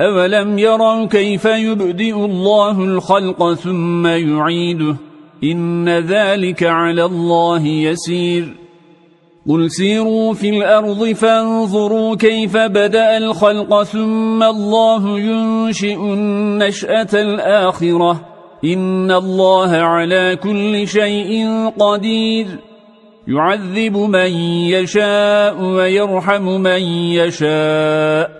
أولم يروا كيف يبدئ الله الخلق ثم يعيده إن ذلك على الله يسير قل سيروا في الأرض فانظروا كيف بدأ الخلق ثم الله ينشئ النشأة الآخرة إن الله على كل شيء قدير يعذب من يشاء ويرحم من يشاء